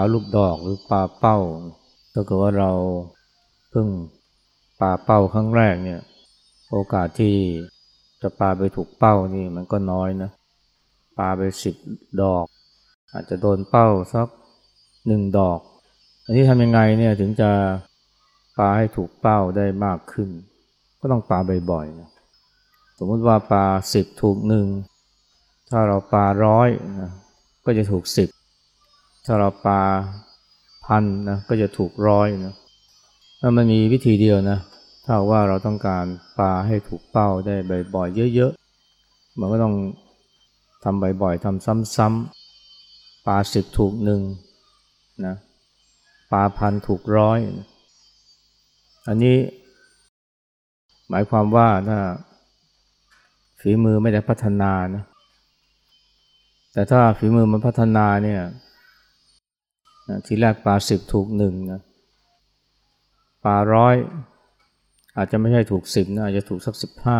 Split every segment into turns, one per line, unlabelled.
าลูกดอกหรือปาเป้าถ้าเกิดว่าเราเพิ่งปาเป้าครั้งแรกเนี่ย โอกาสที่จะปาไปถูกเป้านี่มันก็น้อยนะปาไปสิบดอก อาจจะโดนเป้าสักหนึ่งดอก อันนี้ทำยังไงเนี่ยถึงจะปาให้ถูกเป้าได้มากขึ้น ก็ต้องปาบ่อยๆนะสมมติว่าปาสิบถูกหนึ่งถ้าเราปาร้อยนะก็จะถูกสิบ ถ้าเราปาพันนะก็จะถูกร้อยนะแล้วมันมีวิธีเดียวนะถ้าว่าเราต้องการปาให้ถูกเป้าได้บ่อยๆเยอะๆมันก็ต้องทำบ่อยๆทำซ้ำๆปาสิบถูกหนึ่งนะปาพันถูกร้อยอันนี้ หมายความว่าถ้าฝีมือไม่ได้พัฒนานะแต่ถ้าฝีมือมันพัฒนาเนี่ย ทีแรกปลาสิบถูกหนึ่งนะปลาร้อยอาจจะไม่ใช่ถูกสิบนะอาจจะถูกสักสิบห้า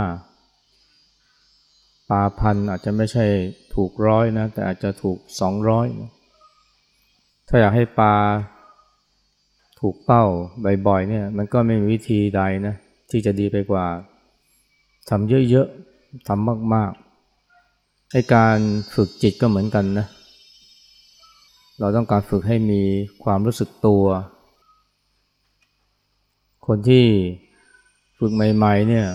ปลาพันอาจจะไม่ใช่ถูกร้อยนะแต่อาจจะถูกสองร้อยนะถ้าอยากให้ปลาถูกเป้าบ่อยๆเนี่ยมันก็ไม่มีวิธีใดนะที่จะดีไปกว่าทำเยอะๆทำมากๆให้การฝึกจิตก็เหมือนกันนะเเราต้องการฝึกให้มีความรู้สึกตัว คนที่ฝึกใหม่ๆเนี่ย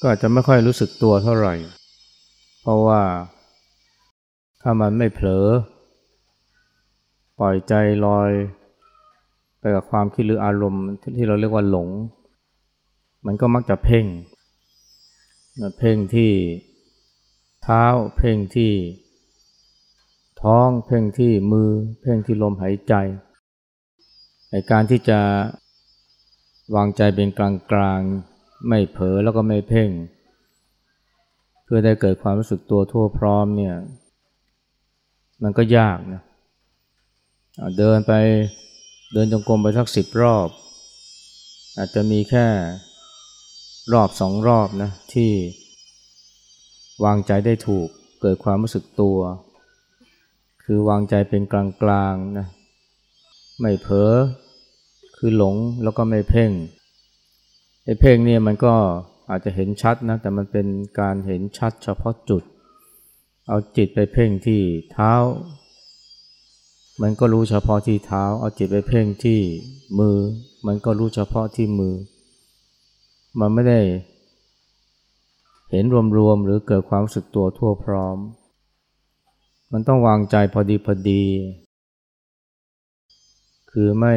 ก็อาจจะไม่ค่อยรู้สึกตัวเท่าไหร่ เพราะว่าถ้ามันไม่เผลอ ปล่อยใจลอยไปกับความคิดหรืออารมณ์ที่เราเรียกว่าหลง มันก็มักจะเพ่ง เพ่งที่เท้าเพ่งที่ ท้องเพ่งที่มือ เพ่งที่ลมหายใจในการที่จะวางใจเป็นกลางกลางไม่เผลอแล้วก็ไม่เพ่ง เพื่อได้เกิดความรู้สึกตัวทั่วพร้อมเนี่ย มันก็ยากนะเดินไปเดินจงกรมไปสักสิบรอบ อาจจะมีแค่รอบสองรอบนะที่วางใจได้ถูกเกิดความรู้สึกตัว คือวางใจเป็นกลางๆนะไม่เผลอคือหลงแล้วก็ไม่เพ่งไอ้เพ่งเนี่ยมันก็อาจจะเห็นชัดนะแต่มันเป็นการเห็นชัดเฉพาะจุด เอาจิตไปเพ่งที่เท้า มันก็รู้เฉพาะที่เท้า เอาจิตไปเพ่งที่มือ มันก็รู้เฉพาะที่มือ มันไม่ได้เห็นรวมๆหรือเกิดความรู้สึกตัวทั่วพร้อม มันต้องวางใจพอดีพอดี คือไม่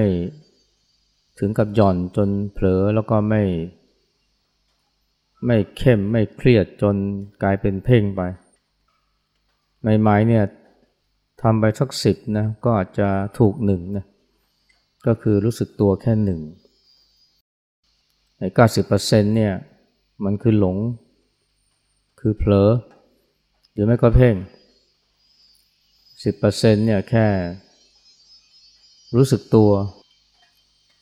ถึงกับหย่อนจนเผลอแล้วก็ไม่ ไม่เข้มไม่เครียดจนกลายเป็นเพ่งไปใหม่ๆเนี่ยทำไปสักสิบนะก็อาจจะถูกหนึ่งนะก็คือรู้สึกตัวแค่หนึ่งในเก้าสิบเปอร์เซ็นต์เนี่ยมันคือหลง คือเผลอ หรือไม่ก็เพ่ง สิบเปอร์เซ็นเนี่ยแค่รู้สึกตัว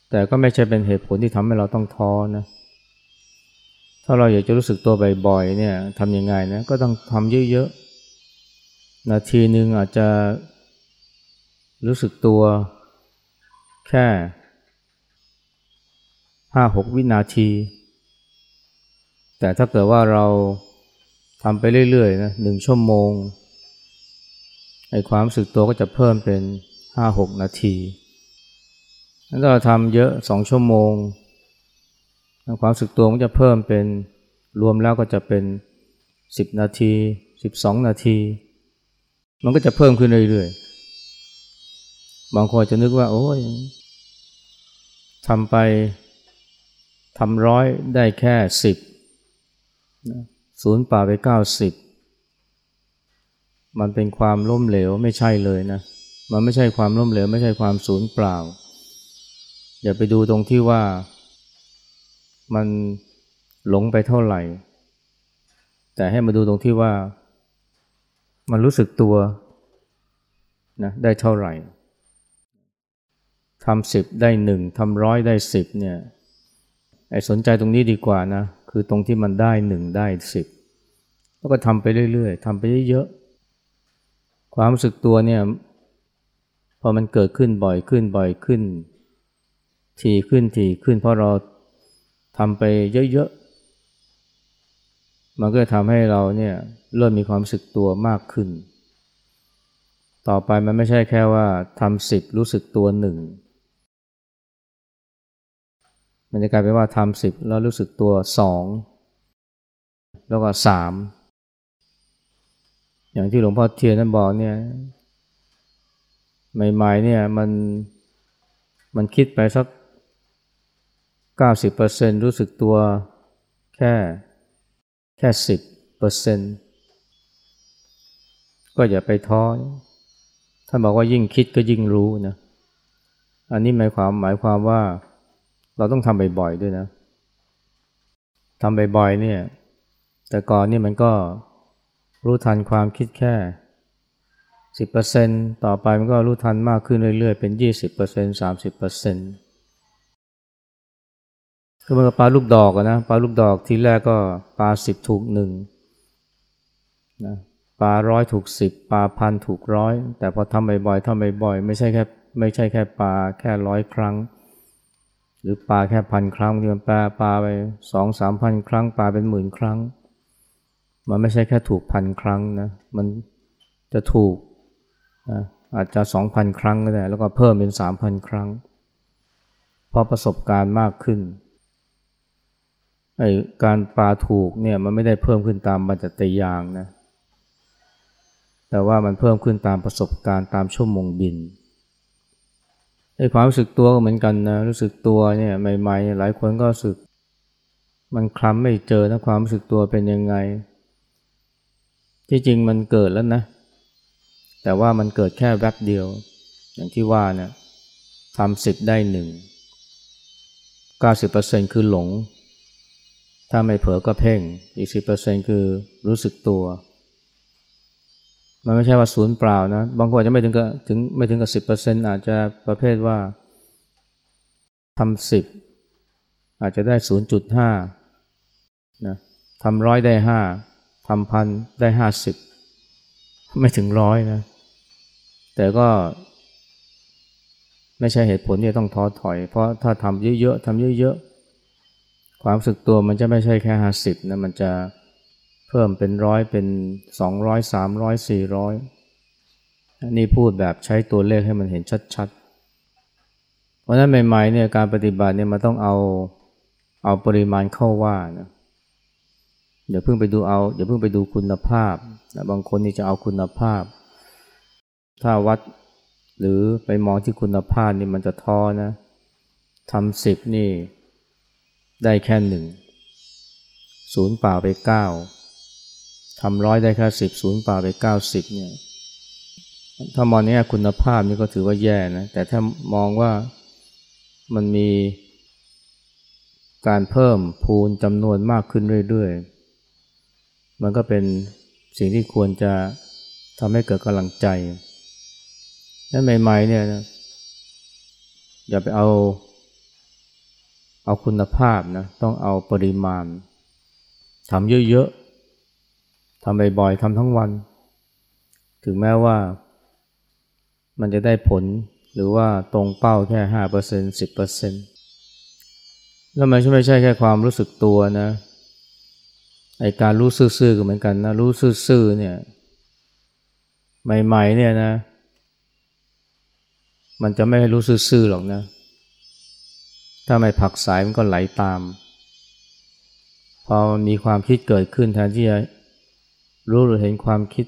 แต่ก็ไม่ใช่เป็นเหตุผลที่ทำให้เราต้องท้อนะถ้าเราอยากจะรู้สึกตัวบ่อยๆเนี่ยทำยังไงนะก็ต้องทำเยอะๆ นาทีหนึ่งอาจจะรู้สึกตัวแค่ห้าหกวินาที แต่ถ้าเกิดว่าเราทำไปเรื่อยๆนะหนึ่งชั่วโมง ไอ้ความรู้สึกตัวก็จะเพิ่มเป็นห้าหกนาทีถ้าเราทำเยอะสองชั่วโมง ความรู้สึกตัวก็จะเพิ่มเป็นรวมแล้วก็จะเป็นสิบนาทีสิบสองนาที มันก็จะเพิ่มขึ้นเรื่อยๆ บางคนจะนึกว่า โอ้ยทำไปทำร้อยได้แค่สิบศูนย์ป่าไปเก้าสิบ มันเป็นความล้มเหลวไม่ใช่เลยนะมันไม่ใช่ความล้มเหลวไม่ใช่ความศูนย์เปล่า อย่าไปดูตรงที่ว่ามันหลงไปเท่าไหร่ แต่ให้มาดูตรงที่ว่ามันรู้สึกตัวนะได้เท่าไหร่ทำสิบได้หนึ่งทำร้อยได้สิบเนี่ยไอ้สนใจตรงนี้ดีกว่านะ คือตรงที่มันได้หนึ่งได้สิบแล้วก็ทำไปเรื่อยๆทำไปเยอะๆ ความรู้สึกตัวเนี่ยพอมันเกิดขึ้นบ่อยขึ้นบ่อยขึ้น ทีขึ้นทีขึ้นเพราะเราทำไปเยอะๆ มันก็ทำให้เราเนี่ยเริ่มมีความรู้สึกตัวมากขึ้น ต่อไปมันไม่ใช่แค่ว่าทำสิบรู้สึกตัวหนึ่งมันจะกลายเป็นว่าทำสิบแล้วรู้สึกตัวสองแล้วก็สาม อย่างที่หลวงพ่อเทียนท่านบอกเนี่ยใหม่ๆเนี่ยมันมันคิดไปสักเก้าสิบเปอร์เซ็นรู้สึกตัวแค่แค่สิบเปอร์เซ็นก็อย่าไปท้อท่านบอกว่ายิ่งคิดก็ยิ่งรู้นะอันนี้หมายความหมายความว่าเราต้องทำบ่อยๆด้วยนะทำบ่อยๆเนี่ย แต่ก่อนนี่มันก็ รู้ทันความคิดแค่สิบเปอร์เซนต่อไปมันก็รู้ทันมากขึ้นเรื่อยๆ เป็นยี่สิบเปอร์เซ็นสามสิบเปอร์เซ็นต์ก็มันก็ปลาลูกดอกนะปลาลูกดอกทีแรกก็ปลาสิบถูกหนึ่งนะปลาร้อยถูกสิบปลาพันถูกร้อยแต่พอทำบ่อยๆทำบ่อยๆไม่ใช่แค่ไม่ใช่แค่ปลาแค่ร้อยครั้ง หรือปลาแค่พันครั้งที่มันปลาปลาไปสองสามพันครั้งปลาเป็นหมื่นครั้ง มันไม่ใช่แค่ถูกพันครั้งนะ มันจะถูกอาจจะสองพันครั้งก็ได้ แล้วก็เพิ่มเป็นสามพันครั้ง เพราะประสบการณ์มากขึ้นไอการปลาถูกเนี่ยมันไม่ได้เพิ่มขึ้นตามบรรจัตยางนะ แต่ว่ามันเพิ่มขึ้นตามประสบการณ์ตามชั่วโมงบินไอความรู้สึกตัวก็เหมือนกันนะรู้สึกตัวเนี่ยใหม่ๆ หลายคนก็รู้สึก มันคลำไม่เจอนะความรู้สึกตัวเป็นยังไง ที่จริงมันเกิดแล้วนะ แต่ว่ามันเกิดแค่แวบเดียว อย่างที่ว่าเนี่ยทำสิบได้หนึ่งเก้าสิบเปอร์เซ็นคือหลง ถ้าไม่เผลอก็เพ่ง อีกสิบเปอร์เซ็นคือรู้สึกตัว มันไม่ใช่ว่าศูนย์เปล่านะ บางคนจะไม่ถึงกับถึงไม่ถึงกับสิบเปอร์เซ็นอาจจะประเภทว่าทำสิบอาจจะได้ศูนย์จุดห้านะทำร้อยได้ห้า ทำพันได้ห้าสิบไม่ถึงร้อยนะ แต่ก็ ไม่ใช่เหตุผลที่ต้องท้อถอย เพราะถ้าทำเยอะๆทำเยอะๆ ความสึกตัวมันจะไม่ใช่แค่ห้าสิบนะ มันจะเพิ่มเป็นร้อยเป็นสองร้อยสามร้อยสี่ร้อยนี่พูดแบบใช้ตัวเลขให้มันเห็นชัดๆ เพราะนั้นใหม่ๆเนี่ยการปฏิบัติเนี่ยมันต้องเอาเอาปริมาณเข้าว่านะ อย่าเพิ่งไปดูเอาอย่าเพิ่งไปดูคุณภาพนะบางคนนี่จะเอาคุณภาพ ถ้าวัดหรือไปมองที่คุณภาพนี่มันจะท้อนะทำสิบนี่ได้แค่หนึ่งศูนย์เปล่าไปเก้าทำร้อยได้แค่สิบศูนย์เปล่าไปเก้าสิบเนี่ยถ้ามองนี้คุณภาพนี่ก็ถือว่าแย่นะแต่ถ้ามองว่ามันมีการเพิ่มพูนจำนวนมากขึ้นเรื่อยๆ มันก็เป็นสิ่งที่ควรจะทำให้เกิดกำลังใจนั้นใหม่ๆเนี่ยนะอย่าไปเอา เอาคุณภาพนะ ต้องเอาปริมาณทำเยอะๆทำบ่อยๆทำทั้งวัน ถึงแม้ว่า มันจะได้ผลหรือว่าตรงเป้าแค่ห้าเปอร์เซ็นสิบเปอร์เซ็นต์แล้วมันไม่ใช่แค่ความรู้สึกตัวนะ ไอการรู้ซื่อๆก็เหมือนกันนะรู้ซื่อๆเนี่ยใหม่ๆเนี่ยนะ มันจะไม่ให้รู้ซื่อๆหรอกนะ ถ้าไม่ผักสายมันก็ไหลตาม พอมีความคิดเกิดขึ้นแทนที่จะรู้หรือเห็นความคิด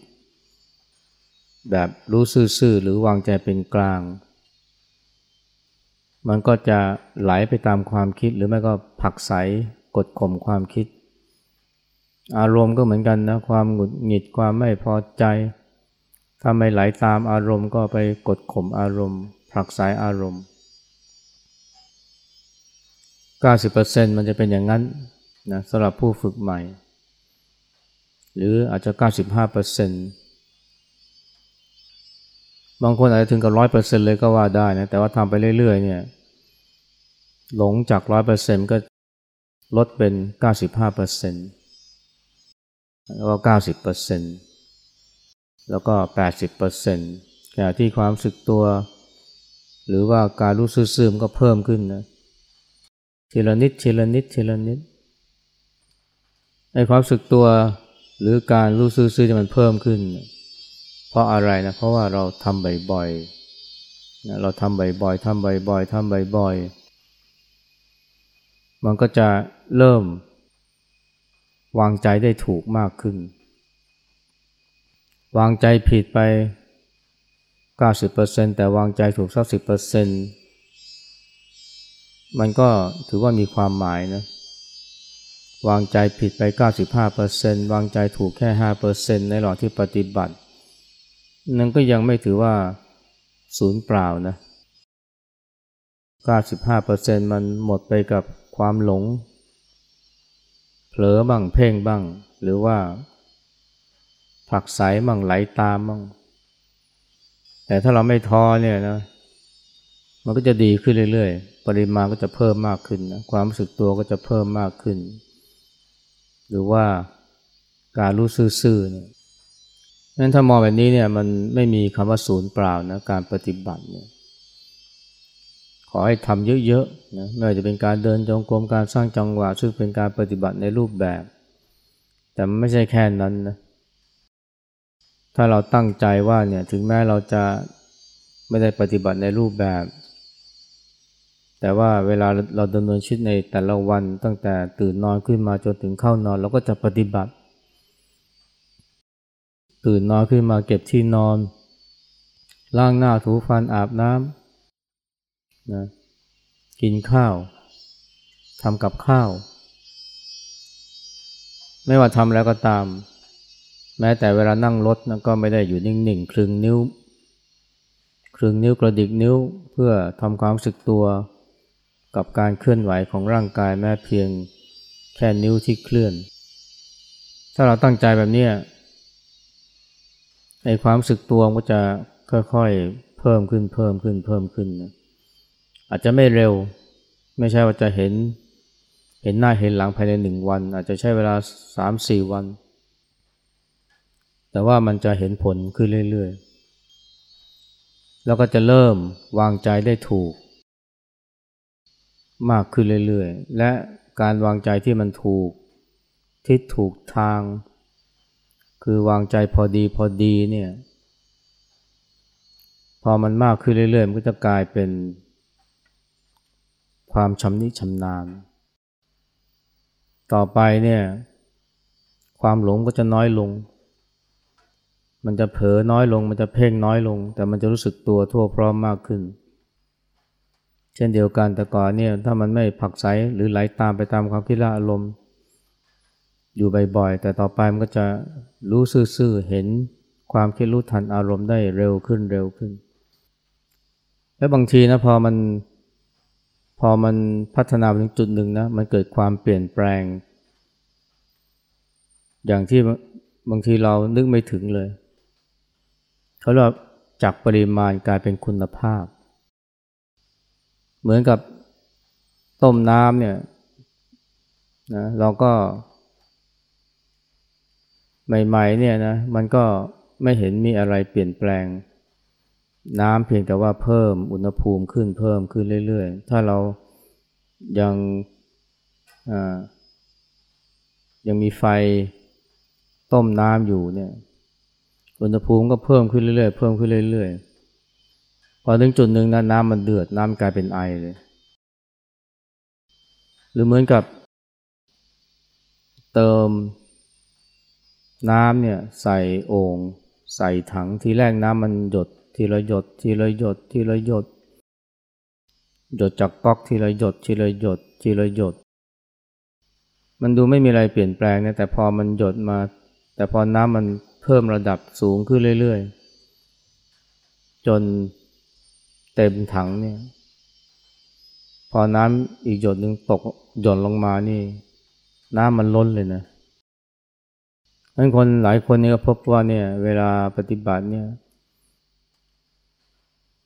แบบรู้ซื่อๆหรือวางใจเป็นกลาง มันก็จะไหลไปตามความคิดหรือไม่ก็ผักใสกดข่มความคิด อารมณ์ก็เหมือนกันนะความหงุดหงิดความไม่พอใจถ้าไม่ไหลาตามอารมณ์ก็ไปกดข่มอารมณ์ ผลักสายอารมณ์ 90%มันจะเป็นอย่างนั้นนะสำหรับผู้ฝึกใหม่ หรืออาจจะ 95%บางคนอาจจะถึงกับ 100%เลยก็ว่าได้นะแต่ว่าทำไปเรื่อยๆเนี่ยหลงจาก 100%ก็ลดเป็น 95% แล้วก็90%แล้วก็80%ขณะที่ความสึกตัว หรือว่าการรู้ซื่อๆมันก็เพิ่มขึ้นนะทีละนิดทีละนิดทีละนิดไอ้ความสึกตัวหรือการรู้ซื่อๆจะมันเพิ่มขึ้น เพราะอะไรนะเพราะว่าเราทำบ่อยๆเราทำบ่อยๆทำบ่อยๆทำบ่อยๆมันก็จะเริ่ม วางใจได้ถูกมากขึ้น วางใจผิดไป 90%แต่วางใจถูกสัก10%มันก็ถือว่ามีความหมายนะ วางใจผิดไป 95%วางใจถูกแค่ 5%ในหลอดที่ปฏิบัติ นั่นก็ยังไม่ถือว่าศูนย์เปล่านะ 95%มันหมดไปกับความหลง เผลอบ้างเพ่งบ้าง หรือว่า ผักไสบ้างไหลตามบ้าง แต่ถ้าเราไม่ท้อเนี่ยนะ มันก็จะดีขึ้นเรื่อยๆ ปริมาณก็จะเพิ่มมากขึ้นนะความรู้สึกตัวก็จะเพิ่มมากขึ้น หรือว่าการรู้ซื่อๆเนี่ยนั้นถ้ามองแบบนี้เนี่ยมันไม่มีคำว่าศูนย์เปล่านะการปฏิบัติเนี่ย ขอให้ทำเยอะๆนะไม่ว่าจะเป็นการเดินจงกรมการสร้างจังหวะซึ่งเป็นการปฏิบัติในรูปแบบ แต่ไม่ใช่แค่นั้นนะถ้าเราตั้งใจว่าเนี่ยถึงแม้เราจะไม่ได้ปฏิบัติในรูปแบบ แต่ว่าเวลาเราดำเนินชีวิตในแต่ละวันตั้งแต่ตื่นนอนขึ้นมาจนถึงเข้านอน เราก็จะปฏิบัติ ตื่นนอนขึ้นมาเก็บที่นอน ล้างหน้าถูฟันอาบน้ำ นะกินข้าวทำกับข้าว ไม่ว่าทำแล้วก็ตาม แม้แต่เวลานั่งรถนะก็ไม่ได้อยู่นิ่งๆคลึงนิ้วคลึงนิ้วกระดิกนิ้วเพื่อทำความรู้สึกตัวกับการเคลื่อนไหวของร่างกายแม้เพียงแค่นิ้วที่เคลื่อน ถ้าเราตั้งใจแบบนี้ในความรู้สึกตัวก็จะค่อยๆเพิ่มขึ้นเพิ่มขึ้นเพิ่มขึ้นนะ อาจจะไม่เร็ว ไม่ใช่ว่าจะเห็น เห็นหน้าเห็นหลังภายในหนึ่งวัน อาจจะใช้เวลาสามสี่วัน แต่ว่ามันจะเห็นผลขึ้นเรื่อยๆ แล้วก็จะเริ่มวางใจได้ถูก มากขึ้นเรื่อยๆ และการวางใจที่มันถูกทิศถูกทาง คือวางใจพอดีพอดีเนี่ยพอมันมากขึ้นเรื่อยๆ มันก็จะกลายเป็น ความชำนิชำนาญ ต่อไปเนี่ย ความหลงก็จะน้อยลง มันจะเผลอน้อยลง มันจะเพ่งน้อยลง แต่มันจะรู้สึกตัวทั่วพร้อมมากขึ้น เช่นเดียวกันแต่ก่อนเนี่ย ถ้ามันไม่ผักใสหรือไหลาตามไปตามความคิดละอารมณ์ อยู่บ่อยๆ แต่ต่อไปมันก็จะรู้ซื่อๆ เห็นความคิดรู้ทันอารมณ์ได้เร็วขึ้นเร็วขึ้น และบางทีนะพอมัน พอมันพัฒนาไปถึงจุดหนึ่งนะมันเกิดความเปลี่ยนแปลง อย่างที่บางทีเรานึกไม่ถึงเลยเขาเรียกจากปริมาณกลายเป็นคุณภาพ เหมือนกับต้มน้ำเนี่ยนะเราก็ ใหม่ๆเนี่ยนะมันก็ไม่เห็นมีอะไรเปลี่ยนแปลง น้ำเพียงแต่ว่าเพิ่มอุณหภูมิขึ้นเพิ่มขึ้นเรื่อยๆ ถ้าเรายังยังมีไฟต้มน้ำอยู่เนี่ยอุณหภูมิก็เพิ่มขึ้นเรื่อยๆ เพิ่มขึ้นเรื่อยๆ พอถึงจุดหนึ่งนะน้ำมันเดือดน้ำกลายเป็นไอเลย หรือเหมือนกับเติมน้ำเนี่ยใส่โอ่งใส่ถังทีแรกน้ำมันหยด ทีละหยด ทีละหยด ทีละหยด หยดจากก๊อกทีละหยด ทีละหยด ทีละหยด มันดูไม่มีอะไรเปลี่ยนแปลงนะแต่พอมันหยดมา แต่พอน้ำมันเพิ่มระดับสูงขึ้นเรื่อยๆ จนเต็มถังเนี่ย พอน้ำอีกหยดหนึ่งตกหย่นลงมานี่ น้ำมันล้นเลยนะนั้นคนหลายคนนี่ก็พบว่าเนี่ย เวลาปฏิบัติเนี่ย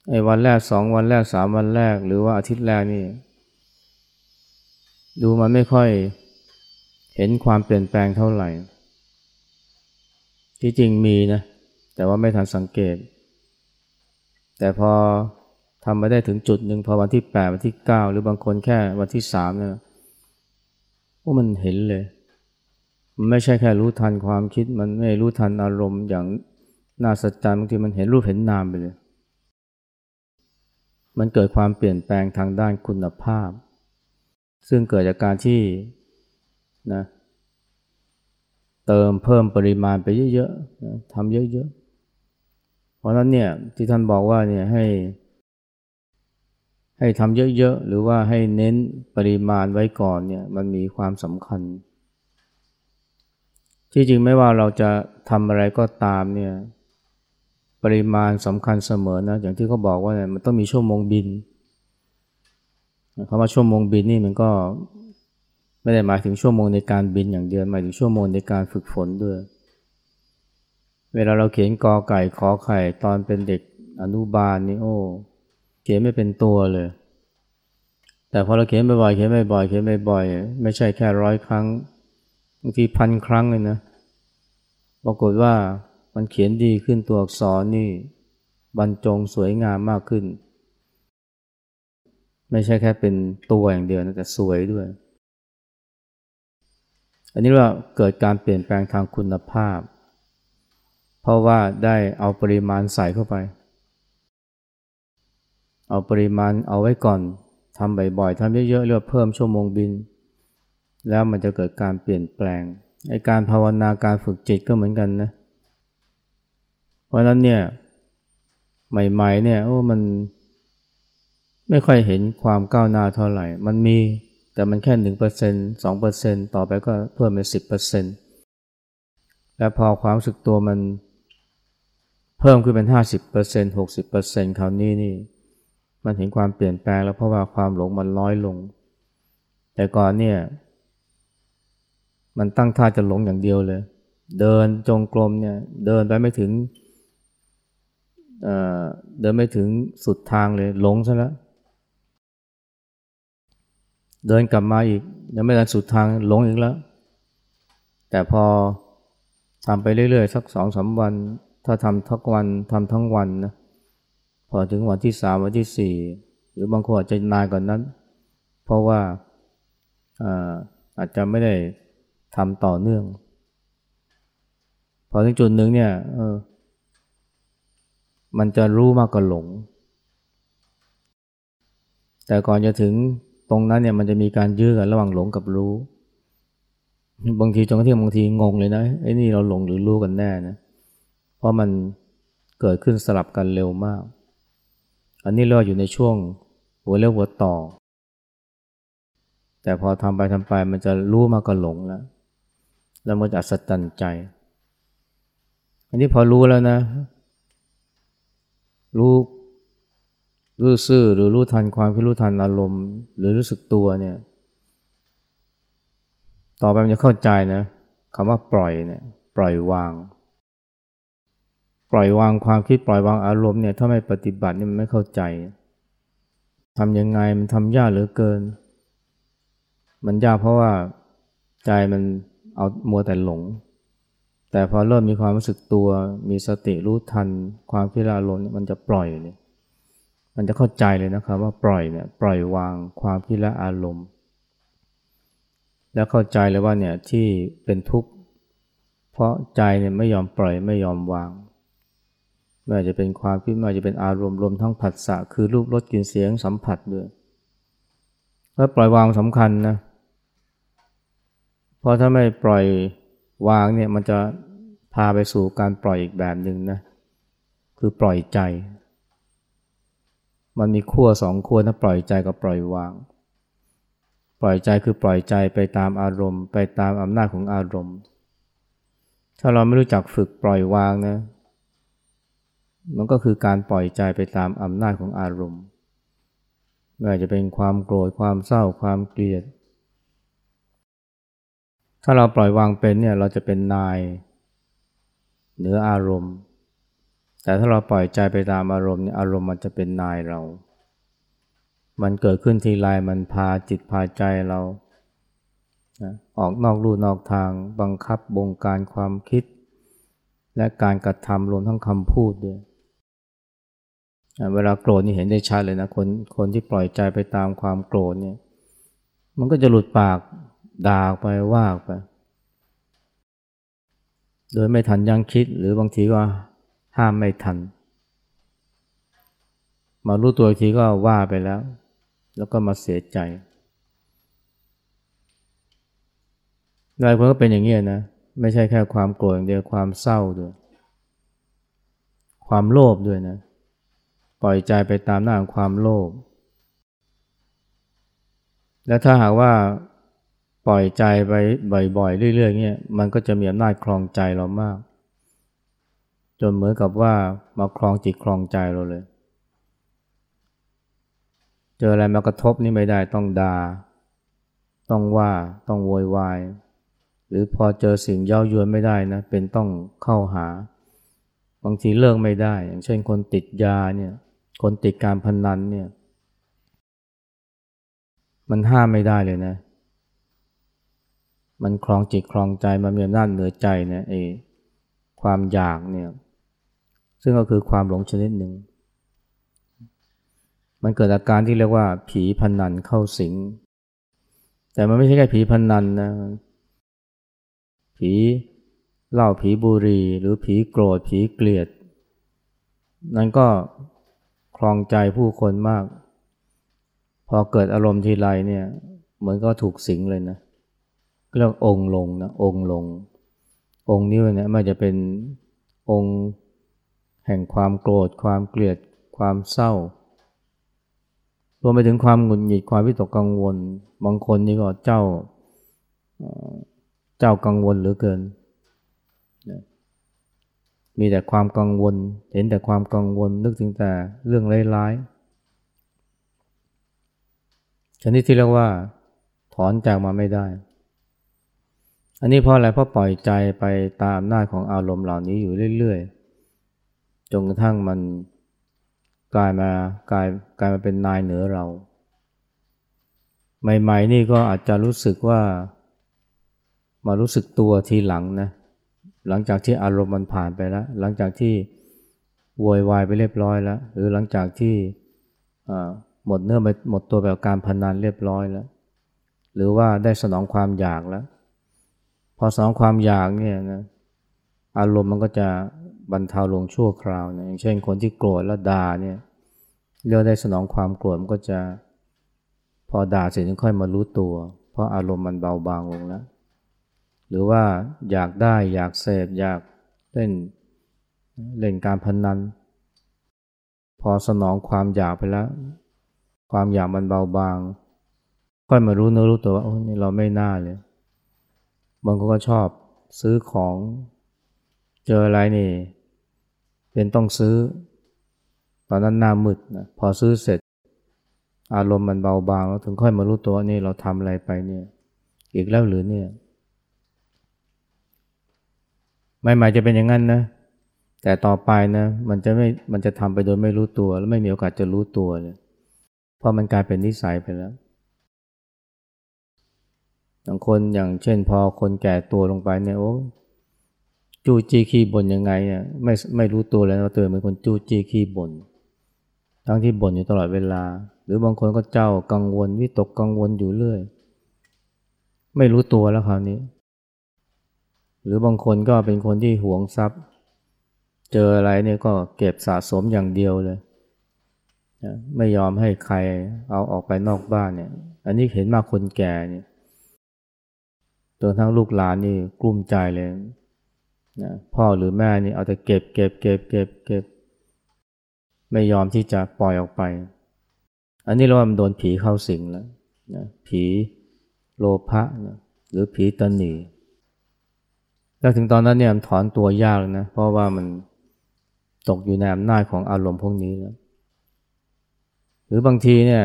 ไอ้วันแรกสองวันแรกสามวันแรก หรือว่าอาทิตย์แรกนี่ ดูมันไม่ค่อยเห็นความเปลี่ยนแปลงเท่าไหร่ ที่จริงมีนะ แต่ว่าไม่ทันสังเกต แต่พอทำมาได้ถึงจุดหนึ่งพอวันที่แปดวันที่เก้าหรือบางคนแค่วันที่สามเนี่ยว่ามันเห็นเลย มันไม่ใช่แค่รู้ทันความคิด มันไม่รู้ทันอารมณ์อย่างน่าสัจจ์บางทีมันเห็นรูปเห็นนามไปเลย มันเกิดความเปลี่ยนแปลงทางด้านคุณภาพ ซึ่งเกิดจากการที่นะเติมเพิ่มปริมาณไปเยอะๆทำเยอะๆ เพราะนั้นเนี่ยที่ท่านบอกว่าเนี่ยให้ ให้ทำเยอะๆ หรือว่าให้เน้นปริมาณไว้ก่อนเนี่ยมันมีความสำคัญ ที่จริงไม่ว่าเราจะทำอะไรก็ตามเนี่ย ริมาณสำคัญเสมอนะอย่างที่เขาบอกว่าเนี่ยมันต้องมีชั่วโมงบินคำว่าชั่วโมงบินนี่มันก็ไม่ได้หมายถึงชั่วโมงในการบินอย่างเดียวหมายถึงชั่วโมงในการฝึกฝนด้วย เวลาเราเขียนกอไก่ขอไข่ตอนเป็นเด็กอนุบาลนี่โอ้เขียนไม่เป็นตัวเลย แต่พอเราเขียนบ่อยๆเขียนบ่อยๆเขียนบ่อยๆไม่ใช่แค่ร้อยครั้งบางทีพันครั้งเลยนะปรากฏว่า มันเขียนดีขึ้นตัวอักษรนี่บรรจงสวยงามมากขึ้น ไม่ใช่แค่เป็นตัวอย่างเดียวนะแต่สวยด้วย อันนี้ว่าเกิดการเปลี่ยนแปลงทางคุณภาพ เพราะว่าได้เอาปริมาณใส่เข้าไป เอาปริมาณเอาไว้ก่อนทำบ่อยๆทำเยอะๆเรียกเพิ่มชั่วโมงบิน แล้วมันจะเกิดการเปลี่ยนแปลงไอการภาวนาการฝึกจิตก็เหมือนกันนะ เพราะนั้นเนี่ยใหม่ๆเนี่ยโอ้มันไม่ค่อยเห็นความก้าวหน้าเท่าไหร่ มันมีแต่มันแค่หนึ่งเปอร์เซ็นสองเปอร์เซ็นต่อไปก็เพิ่มเป็นสิบเปอร์เซ็นและพอความรู้สึกตัวมันเพิ่มขึ้นเป็นห้าสิบเปอร์เซ็นหกสิบเปอร์เซ็นคราวนี้นี่ มันเห็นความเปลี่ยนแปลงแล้วเพราะว่าความหลงมันน้อยลง แต่ก่อนเนี่ย มันตั้งท่าจะหลงอย่างเดียวเลย เดินจงกรมเนี่ย เดินไปไม่ถึง เดินไม่ถึงสุดทางเลยหลงซะแล้ว เดินกลับมาอีกยังไม่ทันสุดทางหลงอีกแล้ว แต่พอทำไปเรื่อยๆ สักสองสาวัน ถ้าทำทั้งวันทำทั้งวันนะพอถึงวันที่สามวันที่สี่หรือบางคนอาจจะนานกว่านนั้น เพราะว่าอาอาจจะไม่ได้ทำต่อเนื่อง พอถึงจุดหนึ่งเนี่ยเออ มันจะรู้มากกว่าหลง แต่ก่อนจะถึงตรงนั้นเนี่ยมันจะมีการยื้อกันระหว่างหลงกับรู้ บางทีจนกระทั่งบางทีงงเลยนะไอ้นี่เราหลงหรือรู้กันแน่นะ เพราะมันเกิดขึ้นสลับกันเร็วมาก อันนี้เราอยู่ในช่วงหัวเรียวหัวต่อ แต่พอทำไปทำไปมันจะรู้มากกว่าหลงแล้ว แล้วมันจะอัศจรรย์ใจ อันนี้พอรู้แล้วนะ รู้รู้ซื่อหรือรู้ทันความคิดรู้ทันอารมณ์ หรือรู้สึกตัวเนี่ย ต่อไปมันจะเข้าใจนะคำว่าปล่อยเนี่ย ปล่อยวาง ปล่อยวางความคิดปล่อยวางอารมณ์เนี่ยถ้าไม่ปฏิบัตินี่มันไม่เข้าใจทำยังไงมันทำยากเหลือเกิน มันยากเพราะว่าใจมันเอามัวแต่หลง แต่พอเริ่มมีความรู้สึกตัว มีสติรู้ทัน ความคิดอารมณ์มันจะปล่อยเลยมันจะเข้าใจเลยนะครับว่าปล่อยเนี่ยปล่อยวางความคิดและอารมณ์ แล้วเข้าใจเลยว่าเนี่ยที่เป็นทุกข์เพราะใจเนี่ยไม่ยอมปล่อยไม่ยอมวางไม่ว่าจะเป็นความคิดไม่ว่าจะเป็นอารมณ์รวมทั้งผัสสะคือรูปรสกลิ่นเสียงสัมผัสด้วยแล้วปล่อยวางสำคัญนะเพราะถ้าไม่ปล่อย วางเนี่ยมันจะพาไปสู่การปล่อยอีกแบบหนึ่งนะคือปล่อยใจ มันมีขั้วสองขั้วนะปล่อยใจกับปล่อยวาง ปล่อยใจคือปล่อยใจไปตามอารมณ์ ไปตามอำนาจของอารมณ์ ถ้าเราไม่รู้จักฝึกปล่อยวางนะมันก็คือการปล่อยใจไปตามอำนาจของอารมณ์ไม่ว่าจะเป็นความโกรธความเศร้าความเกลียด ถ้าเราปล่อยวางเป็นเนี่ยเราจะเป็นนายเหนืออารมณ์ แต่ถ้าเราปล่อยใจไปตามอารมณ์เนี่ยอารมณ์มันจะเป็นนายเรา มันเกิดขึ้นทีไรมันพาจิตพาใจเราออกนอกลู่นอกทางบังคับบงการความคิด และการกระทำรวมทั้งคำพูดด้วยเวลาโกรธนี่เห็นได้ชัดเลยนะคนคนที่ปล่อยใจไปตามความโกรธเนี่ย มันก็จะหลุดปาก ด่าไปว่าไป โดยไม่ทันยังคิดหรือบางทีก็ห้ามไม่ทัน มารู้ตัวทีก็ว่าไปแล้ว แล้วก็มาเสียใจหลายคนก็เป็นอย่างนี้นะ ไม่ใช่แค่ความโกรธอย่างเดียวความเศร้าด้วย ความโลภด้วยนะ ปล่อยใจไปตามหน้าของความโลภและถ้าหากว่า ปล่อยใจไปบ่อยๆ เรื่อยๆเงี้ยมันก็จะมีอำนาจครองใจเรามาก จนเหมือนกับว่ามาครองจิตครองใจเราเลย เจออะไรมากระทบนี่ไม่ได้ต้องดา่าต้องว่าต้องโวยวายหรือพอเจอสิ่งเย้ายวนไม่ได้นะเป็นต้องเข้าหา บางทีเลิกไม่ได้ อย่างเช่นคนติดยาเนี่ยคนติดการพนันเนี่ยมันห้ามไม่ได้เลยนะ มันคลองจิตคลองใจมันมีอำนาจเหนือใจเนี่ยไอ้ความอยากเนี่ยซึ่งก็คือความหลงชนิดหนึ่ง มันเกิดอาการที่เรียกว่า ผีพนนันเข้าสิง แต่มันไม่ใช่แค่ผีพนันนะผีเหล้าผีบุรีหรือผีโกรธผีเกลียด นั้นก็คลองใจผู้คนมาก พอเกิดอารมณ์ทีไรเนี่ย เหมือนก็ถูกสิงเลยนะ เรียกองลงนะองลง องนี้เนี่ยไม่จะเป็นองค์แห่งความโกรธ ความเกลียด ความเศร้ารวมไปถึงความหงุดหงิดความวิตกกังวล บางคนนี่ก็เจ้าเจ้ากังวลเหลือเกิน มีแต่ความกังวล เห็นแต่ความกังวลนึกถึงแต่เรื่องร้ายๆชนิดที่เรียกว่า ถอนจากมาไม่ได้ อันนี้เพราะอะไรเพราะปล่อยใจไปตามหน้าของอารมณ์เหล่านี้อยู่เรื่อยๆจนกระทั่งมันกลายมากลายกลายมาเป็นนายเหนือเรา ใหม่ๆนี่ก็อาจจะรู้สึกว่ามารู้สึกตัวทีหลังนะหลังจากที่อารมณ์มันผ่านไปแล้ว หลังจากที่โวยวายไปเรียบร้อยแล้ว หรือหลังจากที่หมดเนื้อไปหมดตัวแบบการพนันเรียบร้อยแล้ว หรือว่าได้สนองความอยากแล้ว พอสนองความอยากเนี่ยนะอารมณ์มันก็จะบรรเทาลงชั่วคราวนะอย่างเช่นคนที่โกรธแล้วด่าเนี่ยเรื่องได้สนองความโกรธมันก็จะพอด่าเสร็จค่อยมารู้ตัว เพราะอารมณ์มันเบาบางลงแล้วหรือว่าอยากได้อยากเสพอยากเล่นเล่นการพนนัน พอสนองความอยากไปแล้ว ความอยากมันเบาบาง ค่อยมารู้เนื้อรู้ตัวว่าโอ้นี่เราไม่น่าเลย บางคนก็ชอบซื้อของ เจออะไรนี่ เป็นต้องซื้อ ตอนนั้นหน้ามืดนะพอซื้อเสร็จ อารมณ์มันเบาบางแล้วถึงค่อยมารู้ตัวนี่เราทำอะไรไปเนี่ย อีกแล้วหรือเนี่ยใหม่ๆจะเป็นอย่างนั้นนะแต่ต่อไปนะมันจะไม่มันจะทำไปโดยไม่รู้ตัว แล้วไม่มีโอกาสจะรู้ตัวเลยเพราะมันกลายเป็นนิสัยไปแล้ว บางคนอย่างเช่นพอคนแก่ตัวลงไปเนี่ยโอ้จู้จี้ขี้บ่นยังไงเนี่ยไม่ไม่รู้ตัวแล้วว่าตัวเป็นคนจู้จี้ขี้บ่นทั้งที่บ่นอยู่ตลอดเวลา หรือบางคนก็เจ้ากังวลวิตกกังวลอยู่เรื่อย ไม่รู้ตัวแล้วคราวนี้ หรือบางคนก็เป็นคนที่หวงทรัพย์ เจออะไรเนี่ยก็เก็บสะสมอย่างเดียวเลยไม่ยอมให้ใครเอาออกไปนอกบ้านเนี่ย อันนี้เห็นมากคนแก่เนี่ย ตัวทั้งลูกหลานนี่กลุ้มใจเลยนะพ่อหรือแม่นี่เอาแต่เก็บเก็บเก็บเก็บเก็บไม่ยอมที่จะปล่อยออกไป อันนี้เราว่ามันโดนผีเข้าสิงแล้วนะผีโลภะนะหรือผีตนีแล้วถึงตอนนั้นเนี่ยถอนตัวยากเลยนะ เพราะว่ามันตกอยู่ในอำนาจของอารมณ์พวกนี้แล้ว หรือบางทีเนี่ย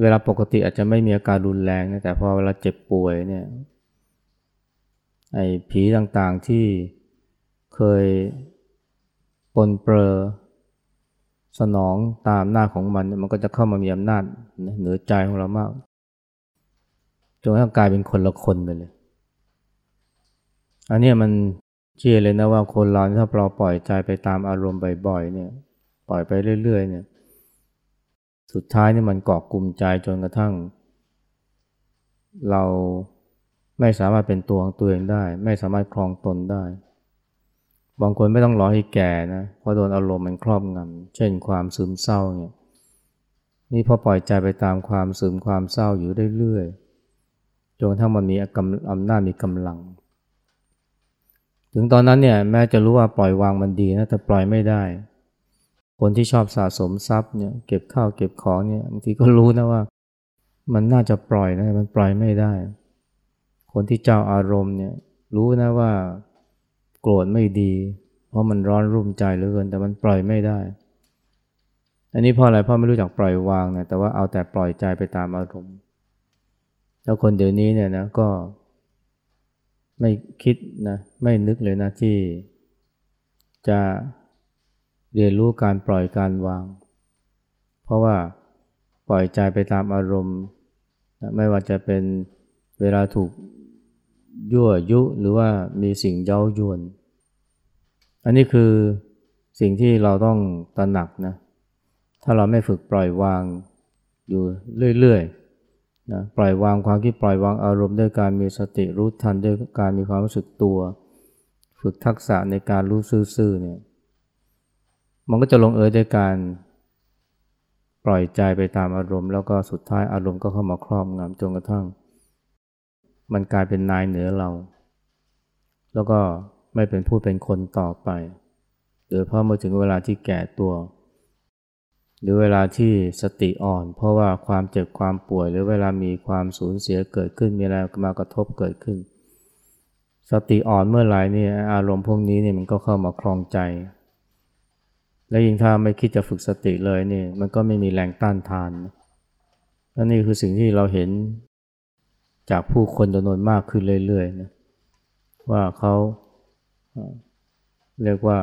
เวลาปกติอาจจะไม่มีอาการรุนแรงนะแต่พอเวลาเจ็บป่วยเนี่ยไอ้ผีต่างๆที่เคยปนเปื้อสนองตามหน้าของมัน มันก็จะเข้ามามีอำนาจเหนือใจของเรามากจนกระทั่งกลายเป็นคนละคนไปเลย อันนี้มันเชื่อเลยนะว่าคนเราถ้าเราปล่อยใจไปตามอารมณ์บ่อยๆเนี่ย ปล่อยไปเรื่อยๆเนี่ย สุดท้ายนี่มันเกาะกลุ่มใจจนกระทั่ง เราไม่สามารถเป็นตัวของตัวเองได้ ไม่สามารถครองตนได้ บางคนไม่ต้องรอให้แก่นะเพราะโดนอารมณ์มันครอบงำเช่นความซึมเศร้าเนี่ยนี่พอปล่อยใจไปตามความซึมความเศร้าอยู่เรื่อยๆจนกระทั่งมันมีอำนาจมีกำลัง ถึงตอนนั้นเนี่ยแม้จะรู้ว่าปล่อยวางมันดีนะแต่ปล่อยไม่ได้ คนที่ชอบสะสมทรัพย์เนี่ยเก็บข้าวเก็บของเนี่ยบางทีก็รู้นะว่า มันน่าจะปล่อยนะมันปล่อยไม่ได้ คนที่เจ้าอารมณ์เนี่ยรู้นะว่าโกรธไม่ดี เพราะมันร้อนรุ่มใจเหลือเกินแต่มันปล่อยไม่ได้ อันนี้เพราะอะไรเพราะไม่รู้จักปล่อยวางนะแต่ว่าเอาแต่ปล่อยใจไปตามอารมณ์ แล้วคนเดี๋ยวนี้เนี่ยนะก็ไม่คิดนะไม่นึกเลยนะที่จะ เรียนรู้การปล่อยการวาง เพราะว่าปล่อยใจไปตามอารมณ์ ไม่ว่าจะเป็นเวลาถูกยั่วยุหรือว่ามีสิ่งเย้ายวน อันนี้คือสิ่งที่เราต้องตระหนักนะ ถ้าเราไม่ฝึกปล่อยวางอยู่เรื่อยๆนะปล่อยวางความคิดปล่อยวางอารมณ์ด้วยการมีสติรู้ทันด้วยการมีความรู้สึกตัว ฝึกทักษะในการรู้ซื่อๆเนี่ย มันก็จะลงเอยด้วยการปล่อยใจไปตามอารมณ์ แล้วก็สุดท้ายอารมณ์ก็เข้ามาครอบงำจนกระทั่ง มันกลายเป็นนายเหนือเรา แล้วก็ไม่เป็นผู้เป็นคนต่อไปโดยเพราะเมื่อถึงเวลาที่แก่ตัว หรือเวลาที่สติอ่อน เพราะว่าความเจ็บความป่วย หรือเวลามีความสูญเสียเกิดขึ้นมีอะไรมากระทบเกิดขึ้น สติอ่อนเมื่อไหร่นี่อารมณ์พวกนี้เนี่ยมันก็เข้ามาครองใจ และยิ่งถ้าไม่คิดจะฝึกสติเลยนี่มันก็ไม่มีแรงต้านทานและนี่คือสิ่งที่เราเห็นจากผู้คนจำนวนมากขึ้นเรื่อยๆนะว่าเขาเรียกว่า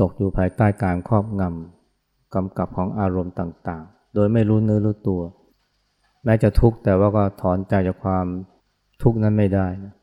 ตกอยู่ภายใต้การครอบงำกำกับของอารมณ์ต่างๆ โดยไม่รู้เนื้อรู้ตัว แม้จะทุกข์แต่ว่าก็ถอนใจจากความทุกข์นั้นไม่ได้นะ